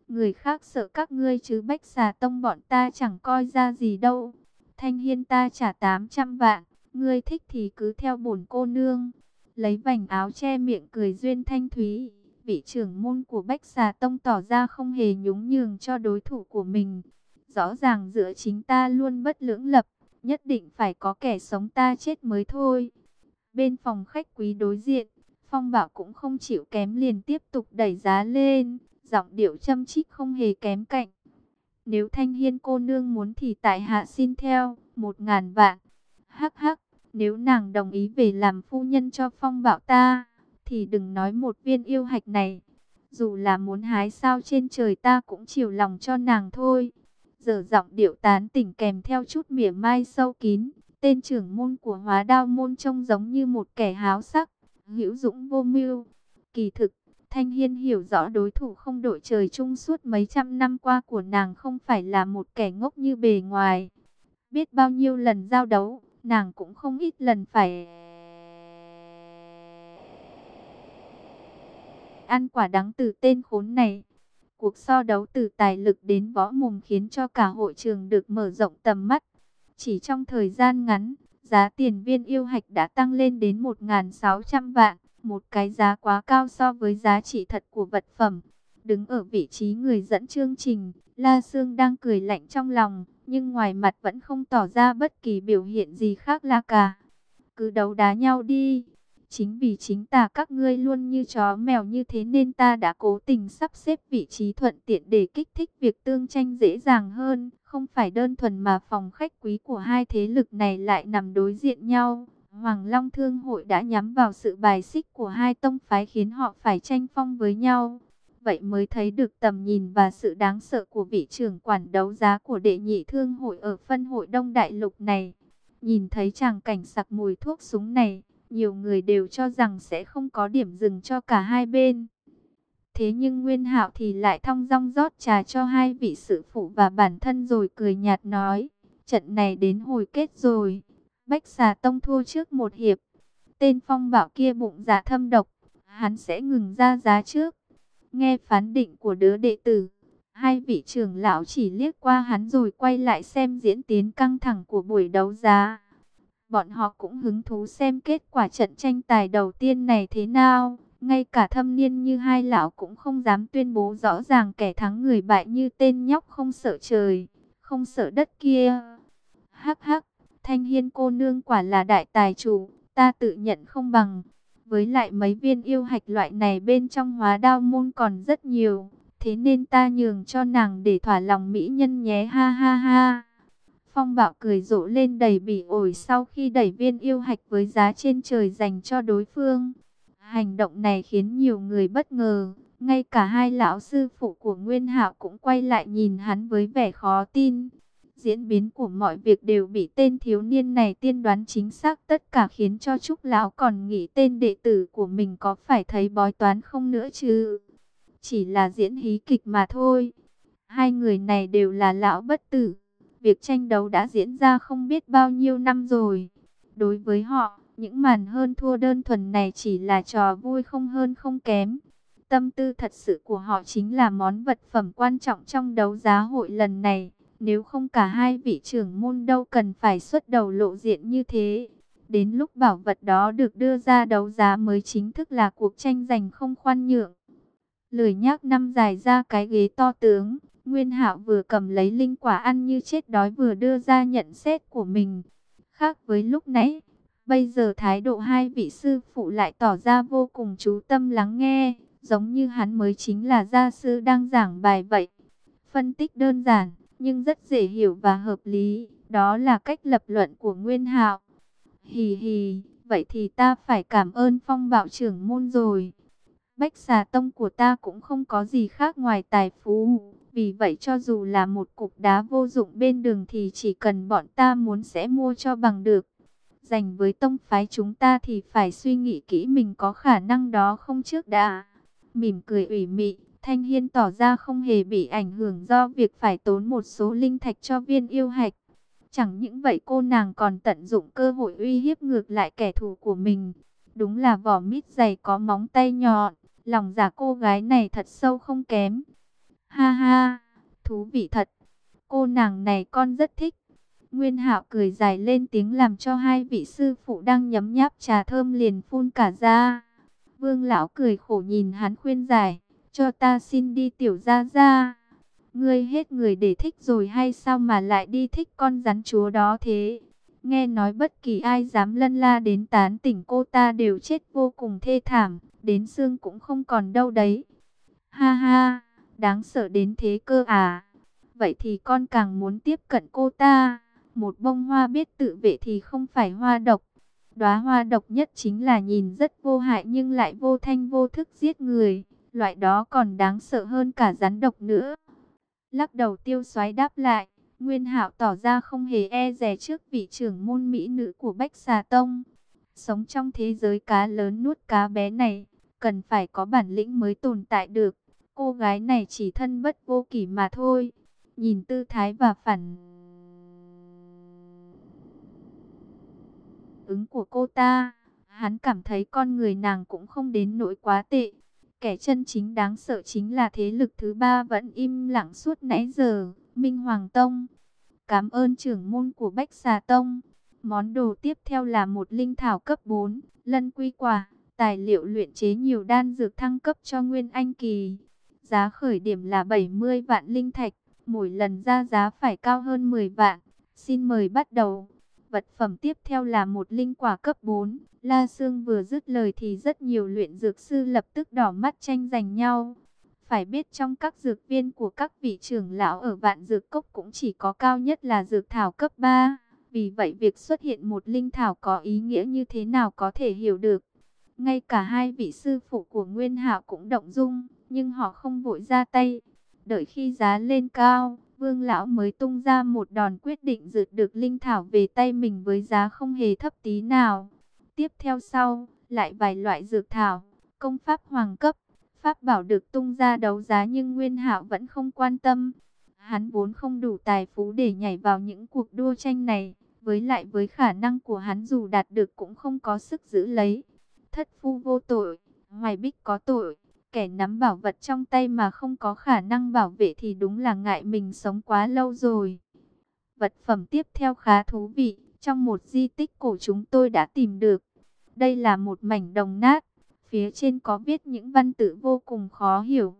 Người khác sợ các ngươi chứ bách xà tông bọn ta chẳng coi ra gì đâu. Thanh hiên ta trả 800 vạn, ngươi thích thì cứ theo bổn cô nương. Lấy vành áo che miệng cười duyên thanh thúy. Vị trưởng môn của bách xà tông tỏ ra không hề nhúng nhường cho đối thủ của mình. Rõ ràng giữa chính ta luôn bất lưỡng lập, nhất định phải có kẻ sống ta chết mới thôi. Bên phòng khách quý đối diện, Phong Bảo cũng không chịu kém liền tiếp tục đẩy giá lên giọng điệu châm chích không hề kém cạnh. Nếu thanh hiên cô nương muốn thì tại hạ xin theo, một ngàn vạn. Hắc hắc, nếu nàng đồng ý về làm phu nhân cho phong bảo ta, thì đừng nói một viên yêu hạch này. Dù là muốn hái sao trên trời ta cũng chiều lòng cho nàng thôi. Giờ giọng điệu tán tỉnh kèm theo chút mỉa mai sâu kín, Tên trưởng môn của hóa đao môn trông giống như một kẻ háo sắc, hữu dũng vô mưu. Kỳ thực, Thanh Hiên hiểu rõ đối thủ không đội trời chung suốt mấy trăm năm qua của nàng không phải là một kẻ ngốc như bề ngoài. Biết bao nhiêu lần giao đấu, nàng cũng không ít lần phải ăn quả đắng từ tên khốn này. Cuộc so đấu từ tài lực đến võ mồm khiến cho cả hội trường được mở rộng tầm mắt. Chỉ trong thời gian ngắn, giá tiền viên yêu hạch đã tăng lên đến 1.600 vạn, một cái giá quá cao so với giá trị thật của vật phẩm. Đứng ở vị trí người dẫn chương trình, La Sương đang cười lạnh trong lòng, nhưng ngoài mặt vẫn không tỏ ra bất kỳ biểu hiện gì khác là cả. Cứ đấu đá nhau đi, Chính vì chính ta các ngươi luôn như chó mèo như thế nên ta đã cố tình sắp xếp vị trí thuận tiện để kích thích việc tương tranh dễ dàng hơn. Không phải đơn thuần mà phòng khách quý của hai thế lực này lại nằm đối diện nhau. Hoàng Long Thương hội đã nhắm vào sự bài xích của hai tông phái khiến họ phải tranh phong với nhau. Vậy mới thấy được tầm nhìn và sự đáng sợ của vị trưởng quản đấu giá của đệ nhị thương hội ở phân hội Đông Đại Lục này. Nhìn thấy chàng cảnh sặc mùi thuốc súng này, nhiều người đều cho rằng sẽ không có điểm dừng cho cả hai bên. Thế nhưng Nguyên Hạo thì lại thong dong rót trà cho hai vị sự phụ và bản thân rồi cười nhạt nói, trận này đến hồi kết rồi. Bách xà tông thua trước một hiệp. Tên phong bảo kia bụng dạ thâm độc, hắn sẽ ngừng ra giá trước. Nghe phán định của đứa đệ tử, hai vị trưởng lão chỉ liếc qua hắn rồi quay lại xem diễn tiến căng thẳng của buổi đấu giá. Bọn họ cũng hứng thú xem kết quả trận tranh tài đầu tiên này thế nào. Ngay cả thâm niên như hai lão cũng không dám tuyên bố rõ ràng kẻ thắng người bại như tên nhóc không sợ trời, không sợ đất kia. Hắc hắc, thanh hiên cô nương quả là đại tài chủ, ta tự nhận không bằng. Với lại mấy viên yêu hạch loại này bên trong hóa đao môn còn rất nhiều, thế nên ta nhường cho nàng để thỏa lòng mỹ nhân nhé ha ha ha. Phong bạo cười rộ lên đầy bỉ ổi sau khi đẩy viên yêu hạch với giá trên trời dành cho đối phương. Hành động này khiến nhiều người bất ngờ, ngay cả hai lão sư phụ của Nguyên Hạo cũng quay lại nhìn hắn với vẻ khó tin. Diễn biến của mọi việc đều bị tên thiếu niên này tiên đoán chính xác tất cả khiến cho Trúc lão còn nghĩ tên đệ tử của mình có phải thấy bói toán không nữa chứ. Chỉ là diễn hí kịch mà thôi. Hai người này đều là lão bất tử. Việc tranh đấu đã diễn ra không biết bao nhiêu năm rồi. Đối với họ, những màn hơn thua đơn thuần này chỉ là trò vui không hơn không kém. Tâm tư thật sự của họ chính là món vật phẩm quan trọng trong đấu giá hội lần này. Nếu không cả hai vị trưởng môn đâu cần phải xuất đầu lộ diện như thế. Đến lúc bảo vật đó được đưa ra đấu giá mới chính thức là cuộc tranh giành không khoan nhượng. Lười nhác năm dài ra cái ghế to tướng, Nguyên Hạo vừa cầm lấy linh quả ăn như chết đói vừa đưa ra nhận xét của mình. Khác với lúc nãy, bây giờ thái độ hai vị sư phụ lại tỏ ra vô cùng chú tâm lắng nghe, giống như hắn mới chính là gia sư đang giảng bài vậy. Phân tích đơn giản, nhưng rất dễ hiểu và hợp lý, đó là cách lập luận của Nguyên Hạo. Hì hì, vậy thì ta phải cảm ơn phong bạo trưởng môn rồi. Bách xà tông của ta cũng không có gì khác ngoài tài phú. Vì vậy cho dù là một cục đá vô dụng bên đường thì chỉ cần bọn ta muốn sẽ mua cho bằng được. Dành với tông phái chúng ta thì phải suy nghĩ kỹ mình có khả năng đó không trước đã. Mỉm cười ủy mị, Thanh Hiên tỏ ra không hề bị ảnh hưởng do việc phải tốn một số linh thạch cho viên yêu hạch. Chẳng những vậy cô nàng còn tận dụng cơ hội uy hiếp ngược lại kẻ thù của mình. Đúng là vỏ mít dày có móng tay nhọn, lòng giả cô gái này thật sâu không kém. Ha ha, thú vị thật. Cô nàng này con rất thích. Nguyên Hạo cười dài lên tiếng làm cho hai vị sư phụ đang nhấm nháp trà thơm liền phun cả ra. Vương lão cười khổ nhìn hắn khuyên giải, cho ta xin đi tiểu gia gia. Ngươi hết người để thích rồi hay sao mà lại đi thích con rắn chúa đó thế? Nghe nói bất kỳ ai dám lân la đến tán tỉnh cô ta đều chết vô cùng thê thảm, đến xương cũng không còn đâu đấy. Ha ha! Đáng sợ đến thế cơ à? Vậy thì con càng muốn tiếp cận cô ta. Một bông hoa biết tự vệ thì không phải hoa độc. Đóa hoa độc nhất chính là nhìn rất vô hại nhưng lại vô thanh vô thức giết người. Loại đó còn đáng sợ hơn cả rắn độc nữa. Lắc đầu tiêu xoáy đáp lại. Nguyên Hạo tỏ ra không hề e dè trước vị trưởng môn mỹ nữ của Bách Xà Tông. Sống trong thế giới cá lớn nuốt cá bé này, cần phải có bản lĩnh mới tồn tại được. Cô gái này chỉ thân bất vô kỷ mà thôi. Nhìn tư thái và phản ứng của cô ta, hắn cảm thấy con người nàng cũng không đến nỗi quá tệ. Kẻ chân chính đáng sợ chính là thế lực thứ ba vẫn im lặng suốt nãy giờ, Minh Hoàng Tông. Cảm ơn trưởng môn của Bách Xà Tông. Món đồ tiếp theo là một linh thảo cấp 4, lân quy quả, tài liệu luyện chế nhiều đan dược thăng cấp cho Nguyên Anh Kỳ. Giá khởi điểm là 70 vạn linh thạch, mỗi lần ra giá phải cao hơn 10 vạn. Xin mời bắt đầu. Vật phẩm tiếp theo là một linh quả cấp 4. La Sương vừa dứt lời thì rất nhiều luyện dược sư lập tức đỏ mắt tranh giành nhau. Phải biết trong các dược viên của các vị trưởng lão ở vạn dược cốc cũng chỉ có cao nhất là dược thảo cấp 3. Vì vậy việc xuất hiện một linh thảo có ý nghĩa như thế nào có thể hiểu được. Ngay cả hai vị sư phụ của Nguyên Hạo cũng động dung, nhưng họ không vội ra tay. Đợi khi giá lên cao, Vương lão mới tung ra một đòn quyết định rượt được linh thảo về tay mình với giá không hề thấp tí nào. Tiếp theo sau, lại vài loại dược thảo, công pháp hoàng cấp, pháp bảo được tung ra đấu giá nhưng Nguyên Hạo vẫn không quan tâm. Hắn vốn không đủ tài phú để nhảy vào những cuộc đua tranh này, với lại với khả năng của hắn dù đạt được cũng không có sức giữ lấy. Thất phu vô tội, hoài bích có tội, kẻ nắm bảo vật trong tay mà không có khả năng bảo vệ thì đúng là ngại mình sống quá lâu rồi. Vật phẩm tiếp theo khá thú vị, trong một di tích cổ chúng tôi đã tìm được. Đây là một mảnh đồng nát, phía trên có viết những văn tự vô cùng khó hiểu.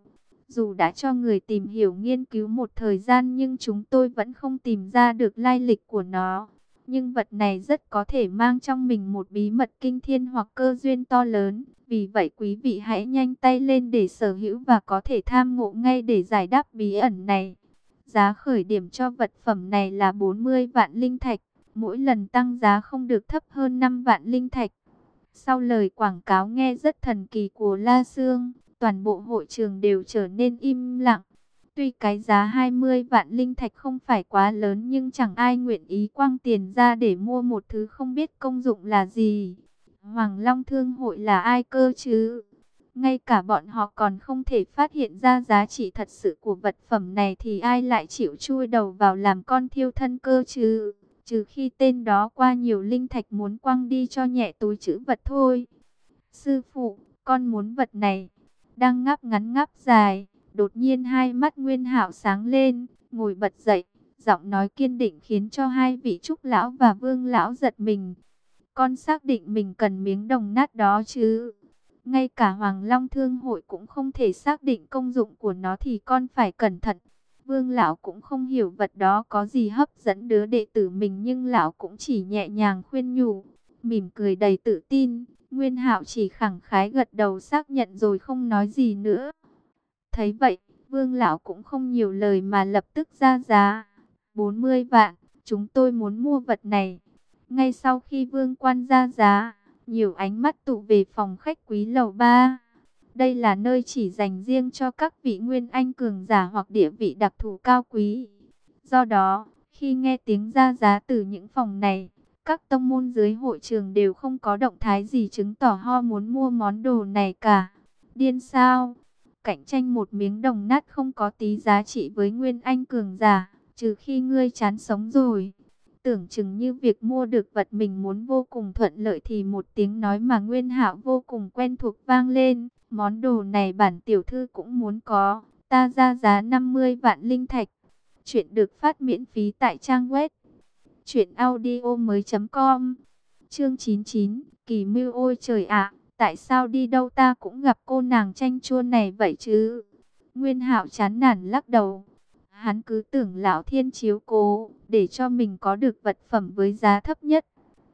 Dù đã cho người tìm hiểu nghiên cứu một thời gian nhưng chúng tôi vẫn không tìm ra được lai lịch của nó. Nhưng vật này rất có thể mang trong mình một bí mật kinh thiên hoặc cơ duyên to lớn. Vì vậy quý vị hãy nhanh tay lên để sở hữu và có thể tham ngộ ngay để giải đáp bí ẩn này. Giá khởi điểm cho vật phẩm này là 40 vạn linh thạch. Mỗi lần tăng giá không được thấp hơn 5 vạn linh thạch. Sau lời quảng cáo nghe rất thần kỳ của La Sương, toàn bộ hội trường đều trở nên im lặng. Tuy cái giá 20 vạn linh thạch không phải quá lớn nhưng chẳng ai nguyện ý quăng tiền ra để mua một thứ không biết công dụng là gì. Hoàng Long Thương hội là ai cơ chứ? Ngay cả bọn họ còn không thể phát hiện ra giá trị thật sự của vật phẩm này thì ai lại chịu chui đầu vào làm con thiêu thân cơ chứ? Trừ khi tên đó qua nhiều linh thạch muốn quăng đi cho nhẹ túi chữ vật thôi. Sư phụ, con muốn vật này. Đang ngáp ngắn ngáp dài, đột nhiên hai mắt Nguyên Hạo sáng lên, ngồi bật dậy, giọng nói kiên định khiến cho hai vị trúc lão và vương lão giật mình. Con xác định mình cần miếng đồng nát đó chứ. Ngay cả Hoàng Long Thương hội cũng không thể xác định công dụng của nó thì con phải cẩn thận. Vương lão cũng không hiểu vật đó có gì hấp dẫn đứa đệ tử mình nhưng lão cũng chỉ nhẹ nhàng khuyên nhủ, mỉm cười đầy tự tin. Nguyên Hạo chỉ khẳng khái gật đầu xác nhận rồi không nói gì nữa. Thấy vậy, Vương lão cũng không nhiều lời mà lập tức ra giá. 40 vạn, chúng tôi muốn mua vật này. Ngay sau khi Vương quan ra giá, nhiều ánh mắt tụ về phòng khách quý lầu 3. Đây là nơi chỉ dành riêng cho các vị nguyên anh cường giả hoặc địa vị đặc thù cao quý. Do đó, khi nghe tiếng ra giá từ những phòng này, các tông môn dưới hội trường đều không có động thái gì chứng tỏ ho muốn mua món đồ này cả. Điên sao? Cạnh tranh một miếng đồng nát không có tí giá trị với nguyên anh cường giả, trừ khi ngươi chán sống rồi. Tưởng chừng như việc mua được vật mình muốn vô cùng thuận lợi thì một tiếng nói mà Nguyên Hạo vô cùng quen thuộc vang lên. Món đồ này bản tiểu thư cũng muốn có, ta ra giá 50 vạn linh thạch. Chuyện được phát miễn phí tại trang web chuyện audio mới com Chương 99, Kỳ Mưu ôi trời ạ, tại sao đi đâu ta cũng gặp cô nàng tranh chua này vậy chứ? Nguyên Hạo chán nản lắc đầu. Hắn cứ tưởng lão thiên chiếu cố, để cho mình có được vật phẩm với giá thấp nhất.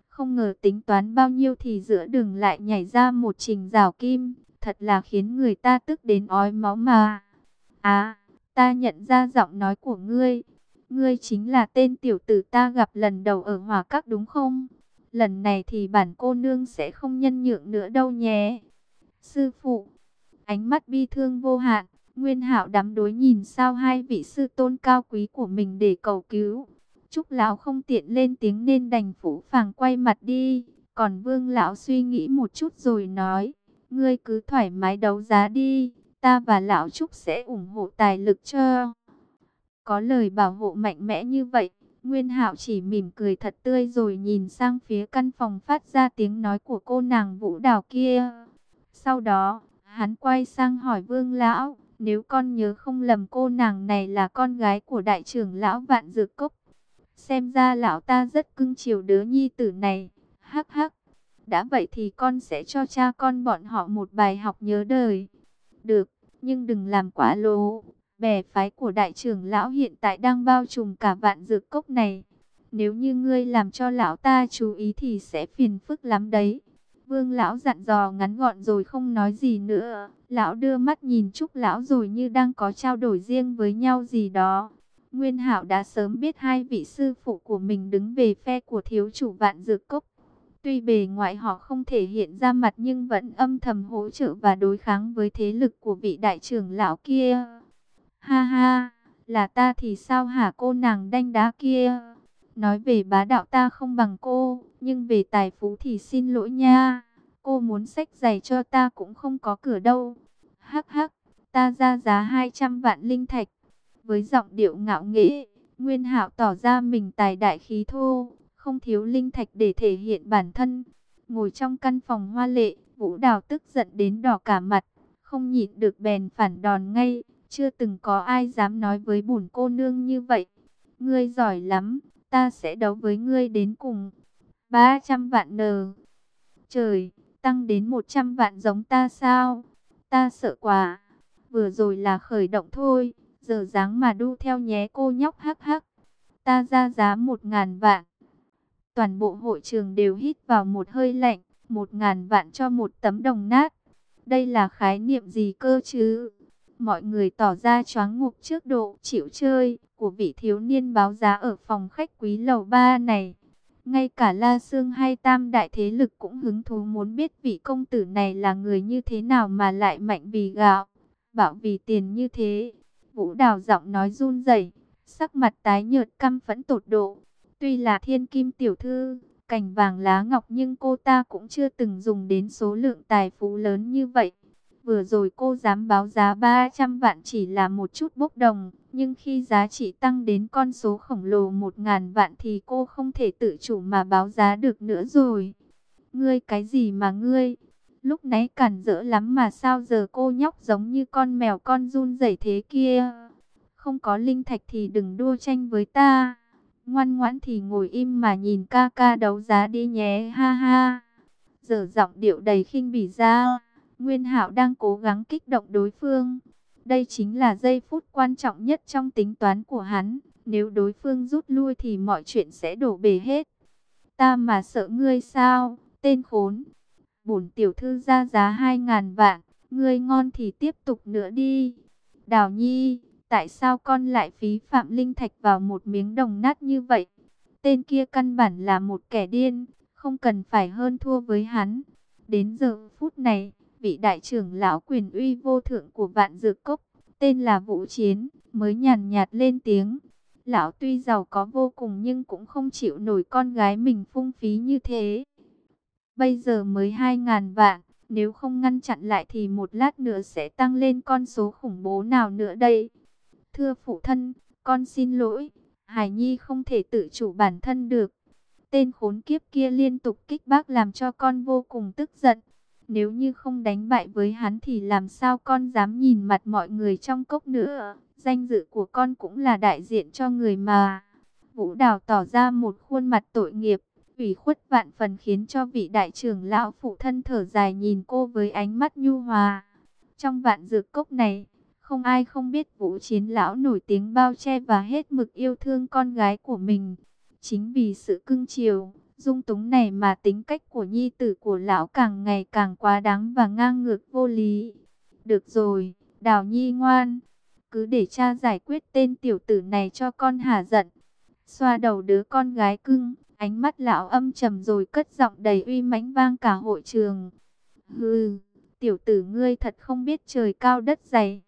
Không ngờ tính toán bao nhiêu thì giữa đường lại nhảy ra một trình rào kim thật là khiến người ta tức đến ói máu mà. À, ta nhận ra giọng nói của ngươi. Ngươi chính là tên tiểu tử ta gặp lần đầu ở hòa các đúng không? Lần này thì bản cô nương sẽ không nhân nhượng nữa đâu nhé. Sư phụ, ánh mắt bi thương vô hạn, Nguyên Hạo đắm đối nhìn sao hai vị sư tôn cao quý của mình để cầu cứu. Trúc lão không tiện lên tiếng nên đành phủ phàng quay mặt đi. Còn Vương lão suy nghĩ một chút rồi nói, ngươi cứ thoải mái đấu giá đi, ta và lão Trúc sẽ ủng hộ tài lực cho. Có lời bảo hộ mạnh mẽ như vậy, Nguyên Hạo chỉ mỉm cười thật tươi rồi nhìn sang phía căn phòng phát ra tiếng nói của cô nàng Vũ Đào kia. Sau đó, hắn quay sang hỏi Vương lão, nếu con nhớ không lầm cô nàng này là con gái của đại trưởng lão Vạn Dược Cốc. Xem ra lão ta rất cưng chiều đứa nhi tử này. Hắc hắc. Đã vậy thì con sẽ cho cha con bọn họ một bài học nhớ đời. Được, nhưng đừng làm quá lố. Bè phái của đại trưởng lão hiện tại đang bao trùm cả vạn dược cốc này. Nếu như ngươi làm cho lão ta chú ý thì sẽ phiền phức lắm đấy. Vương lão dặn dò ngắn gọn rồi không nói gì nữa. Lão đưa mắt nhìn Trúc lão rồi như đang có trao đổi riêng với nhau gì đó. Nguyên Hạo đã sớm biết hai vị sư phụ của mình đứng về phe của thiếu chủ vạn dược cốc. Tuy bề ngoại họ không thể hiện ra mặt nhưng vẫn âm thầm hỗ trợ và đối kháng với thế lực của vị đại trưởng lão kia. Ha ha, là ta thì sao hả cô nàng đanh đá kia? Nói về bá đạo ta không bằng cô, nhưng về tài phú thì xin lỗi nha. Cô muốn sách giày cho ta cũng không có cửa đâu. Hắc hắc, ta ra giá 200 vạn linh thạch. Với giọng điệu ngạo nghễ, Nguyên Hạo tỏ ra mình tài đại khí thô, không thiếu linh thạch để thể hiện bản thân. Ngồi trong căn phòng hoa lệ, Vũ Đào tức giận đến đỏ cả mặt, không nhịn được bèn phản đòn ngay, chưa từng có ai dám nói với bổn cô nương như vậy. Ngươi giỏi lắm, ta sẽ đấu với ngươi đến cùng. 300 vạn nờ. Trời, tăng đến 100 vạn giống ta sao? Ta sợ quá. Vừa rồi là khởi động thôi, giờ dáng mà đu theo nhé cô nhóc hắc hắc. Ta ra giá 1.000 vạn. Toàn bộ hội trường đều hít vào một hơi lạnh, một ngàn vạn cho một tấm đồng nát. Đây là khái niệm gì cơ chứ? Mọi người tỏ ra choáng ngục trước độ chịu chơi của vị thiếu niên báo giá ở phòng khách quý lầu ba này. Ngay cả La Sương hay Tam Đại Thế Lực cũng hứng thú muốn biết vị công tử này là người như thế nào mà lại mạnh vì gạo, bảo vì tiền như thế. Vũ Đào giọng nói run rẩy, sắc mặt tái nhợt căm phẫn tột độ. Tuy là thiên kim tiểu thư, cành vàng lá ngọc nhưng cô ta cũng chưa từng dùng đến số lượng tài phú lớn như vậy. Vừa rồi cô dám báo giá 300 vạn chỉ là một chút bốc đồng, nhưng khi giá trị tăng đến con số khổng lồ 1.000 vạn thì cô không thể tự chủ mà báo giá được nữa rồi. Ngươi cái gì mà ngươi? Lúc nãy cản rỡ lắm mà sao giờ cô nhóc giống như con mèo con run rẩy thế kia. Không có linh thạch thì đừng đua tranh với ta. Ngoan ngoãn thì ngồi im mà nhìn ca ca đấu giá đi nhé ha ha. Giờ giọng điệu đầy khinh bỉ ra. Nguyên Hạo đang cố gắng kích động đối phương. Đây chính là giây phút quan trọng nhất trong tính toán của hắn. Nếu đối phương rút lui thì mọi chuyện sẽ đổ bể hết. Ta mà sợ ngươi sao, tên khốn. Bổn tiểu thư ra giá hai ngàn vạn, ngươi ngon thì tiếp tục nữa đi. Đào Nhi, tại sao con lại phí phạm linh thạch vào một miếng đồng nát như vậy? Tên kia căn bản là một kẻ điên, không cần phải hơn thua với hắn. Đến giờ phút này, vị đại trưởng lão quyền uy vô thượng của vạn dược cốc, tên là Vũ Chiến, mới nhàn nhạt lên tiếng. Lão tuy giàu có vô cùng nhưng cũng không chịu nổi con gái mình phung phí như thế. Bây giờ mới hai ngàn vạn, nếu không ngăn chặn lại thì một lát nữa sẽ tăng lên con số khủng bố nào nữa đây. Thưa phụ thân, con xin lỗi, Hải Nhi không thể tự chủ bản thân được. Tên khốn kiếp kia liên tục kích bác làm cho con vô cùng tức giận. Nếu như không đánh bại với hắn thì làm sao con dám nhìn mặt mọi người trong cốc nữa. Danh dự của con cũng là đại diện cho người mà. Vũ Đào tỏ ra một khuôn mặt tội nghiệp, ủy khuất vạn phần khiến cho vị đại trưởng lão phụ thân thở dài nhìn cô với ánh mắt nhu hòa. Trong vạn dược cốc này, không ai không biết vũ chiến lão nổi tiếng bao che và hết mực yêu thương con gái của mình. Chính vì sự cưng chiều, dung túng này mà tính cách của nhi tử của lão càng ngày càng quá đáng và ngang ngược vô lý. Được rồi, đào nhi ngoan, cứ để cha giải quyết tên tiểu tử này cho con hà giận. Xoa đầu đứa con gái cưng, ánh mắt lão âm trầm rồi cất giọng đầy uy mãnh vang cả hội trường. Hừ, tiểu tử ngươi thật không biết trời cao đất dày.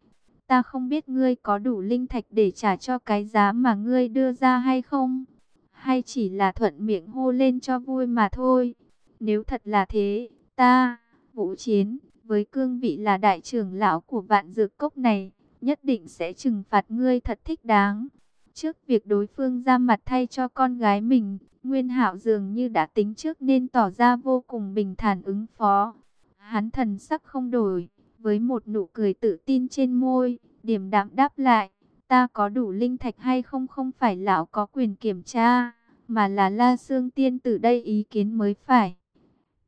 ta không biết ngươi có đủ linh thạch để trả cho cái giá mà ngươi đưa ra hay không? Hay chỉ là thuận miệng hô lên cho vui mà thôi? Nếu thật là thế, ta, vũ chiến, với cương vị là đại trưởng lão của vạn dược cốc này, nhất định sẽ trừng phạt ngươi thật thích đáng. Trước việc đối phương ra mặt thay cho con gái mình, Nguyên Hạo dường như đã tính trước nên tỏ ra vô cùng bình thản ứng phó. Hắn thần sắc không đổi, với một nụ cười tự tin trên môi, điểm đạm đáp lại, ta có đủ linh thạch hay không không phải lão có quyền kiểm tra, mà là La Sương Tiên từ đây ý kiến mới phải.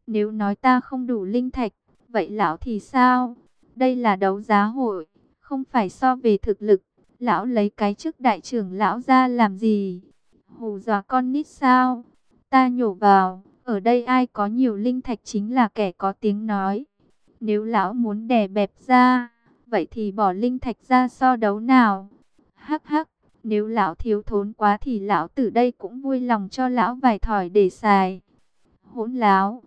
Nếu nói ta không đủ linh thạch, vậy lão thì sao? Đây là đấu giá hội, không phải so về thực lực, lão lấy cái chức đại trưởng lão ra làm gì? Hù dọa con nít sao? Ta nhổ vào, ở đây ai có nhiều linh thạch chính là kẻ có tiếng nói. Nếu lão muốn đè bẹp ra, vậy thì bỏ linh thạch ra so đấu nào. Hắc hắc, nếu lão thiếu thốn quá thì lão từ đây cũng vui lòng cho lão vài thỏi để xài. Hỗn láo,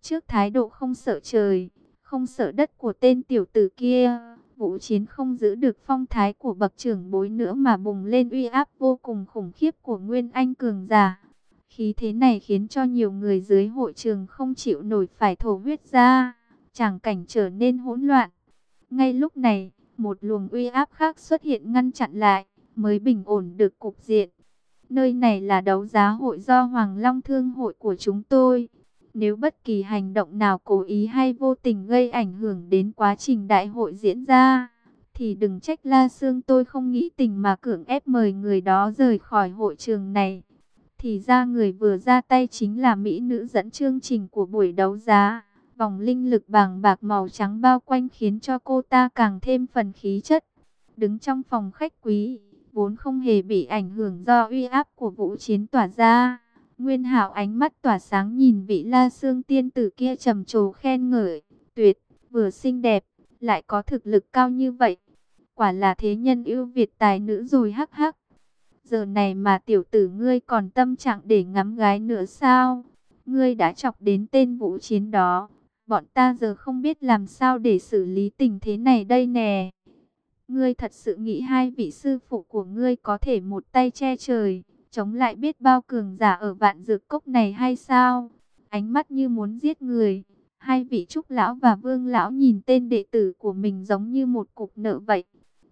trước thái độ không sợ trời, không sợ đất của tên tiểu tử kia, vũ chiến không giữ được phong thái của bậc trưởng bối nữa mà bùng lên uy áp vô cùng khủng khiếp của Nguyên Anh cường giả. Khí thế này khiến cho nhiều người dưới hội trường không chịu nổi phải thổ huyết ra tràng cảnh trở nên hỗn loạn. Ngay lúc này, một luồng uy áp khác xuất hiện ngăn chặn lại, mới bình ổn được cục diện. Nơi này là đấu giá hội do Hoàng Long Thương hội của chúng tôi. Nếu bất kỳ hành động nào cố ý hay vô tình gây ảnh hưởng đến quá trình đại hội diễn ra, thì đừng trách La Sương tôi không nghĩ tình mà cưỡng ép mời người đó rời khỏi hội trường này. Thì ra người vừa ra tay chính là mỹ nữ dẫn chương trình của buổi đấu giá. Vòng linh lực bàng bạc màu trắng bao quanh khiến cho cô ta càng thêm phần khí chất. Đứng trong phòng khách quý, vốn không hề bị ảnh hưởng do uy áp của vũ chiến tỏa ra. Nguyên hảo ánh mắt tỏa sáng nhìn vị la xương tiên tử kia trầm trồ khen ngợi, tuyệt, vừa xinh đẹp, lại có thực lực cao như vậy. Quả là thế nhân ưu việt tài nữ rồi hắc hắc. Giờ này mà tiểu tử ngươi còn tâm trạng để ngắm gái nữa sao? Ngươi đã chọc đến tên vũ chiến đó, Bọn ta giờ không biết làm sao để xử lý tình thế này đây nè. Ngươi thật sự nghĩ hai vị sư phụ của ngươi có thể một tay che trời, chống lại biết bao cường giả ở vạn dược cốc này hay sao? Ánh mắt như muốn giết người. Hai vị trúc lão và vương lão nhìn tên đệ tử của mình giống như một cục nợ vậy.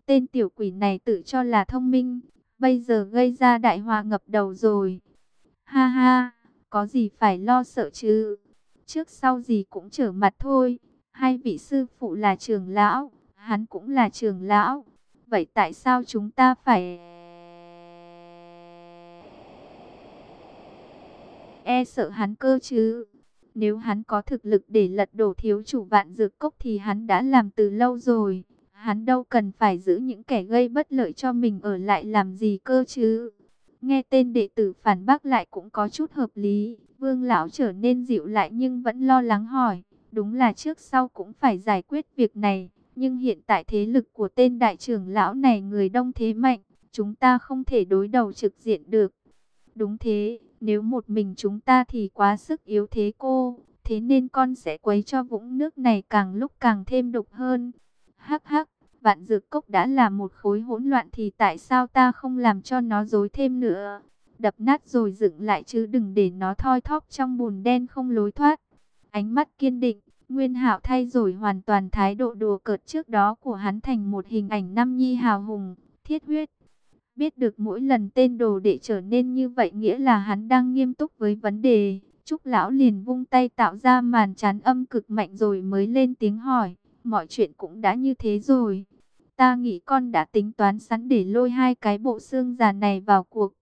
Tên tiểu quỷ này tự cho là thông minh, bây giờ gây ra đại hòa ngập đầu rồi. Ha ha, có gì phải lo sợ chứ? Trước sau gì cũng trở mặt thôi. Hai vị sư phụ là trường lão, hắn cũng là trường lão. Vậy tại sao chúng ta phải... E sợ hắn cơ chứ? Nếu hắn có thực lực để lật đổ thiếu chủ vạn dược cốc thì hắn đã làm từ lâu rồi. Hắn đâu cần phải giữ những kẻ gây bất lợi cho mình ở lại làm gì cơ chứ? Nghe tên đệ tử phản bác lại cũng có chút hợp lý. Vương lão trở nên dịu lại nhưng vẫn lo lắng hỏi. Đúng là trước sau cũng phải giải quyết việc này. Nhưng hiện tại thế lực của tên đại trưởng lão này người đông thế mạnh. Chúng ta không thể đối đầu trực diện được. Đúng thế, nếu một mình chúng ta thì quá sức yếu thế cô. Thế nên con sẽ quấy cho vũng nước này càng lúc càng thêm đục hơn. Hắc hắc, vạn dược cốc đã là một khối hỗn loạn thì tại sao ta không làm cho nó dối thêm nữa? đập nát rồi dựng lại chứ đừng để nó thoi thóp trong bùn đen không lối thoát. Ánh mắt kiên định, Nguyên Hạo thay rồi hoàn toàn thái độ đùa cợt trước đó của hắn thành một hình ảnh năm nhi hào hùng, thiết huyết. Biết được mỗi lần tên đồ đệ trở nên như vậy nghĩa là hắn đang nghiêm túc với vấn đề. Trúc lão liền vung tay tạo ra màn chán âm cực mạnh rồi mới lên tiếng hỏi. Mọi chuyện cũng đã như thế rồi. Ta nghĩ con đã tính toán sẵn để lôi hai cái bộ xương già này vào cuộc.